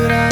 could I?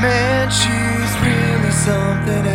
Man, she's really something